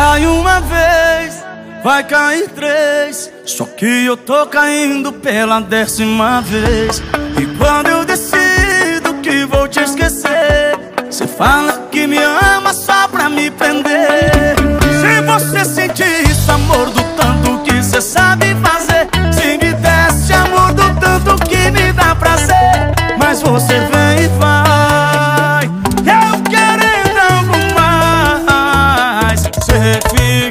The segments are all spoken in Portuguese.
Cai uma vez, vai cair três. Só que eu tô caindo pela décima vez. E quando eu decido que vou te esquecer, você fala que me ama só pra me prender. Se você sentir esse amor do tanto que você sabe fazer, se me desse amor do tanto que me dá prazer, mas você você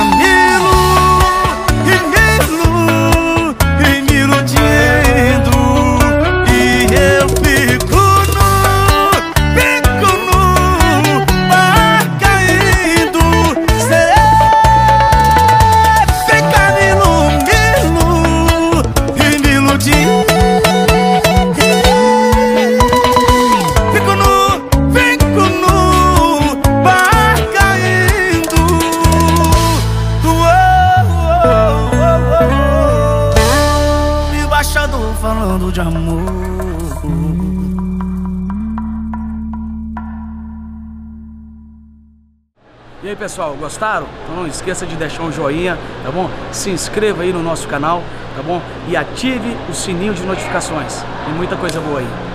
falando de amor. E aí pessoal, gostaram? Então não esqueça de deixar um joinha, tá bom? Se inscreva aí no nosso canal, tá bom? E ative o sininho de notificações. Tem muita coisa boa aí.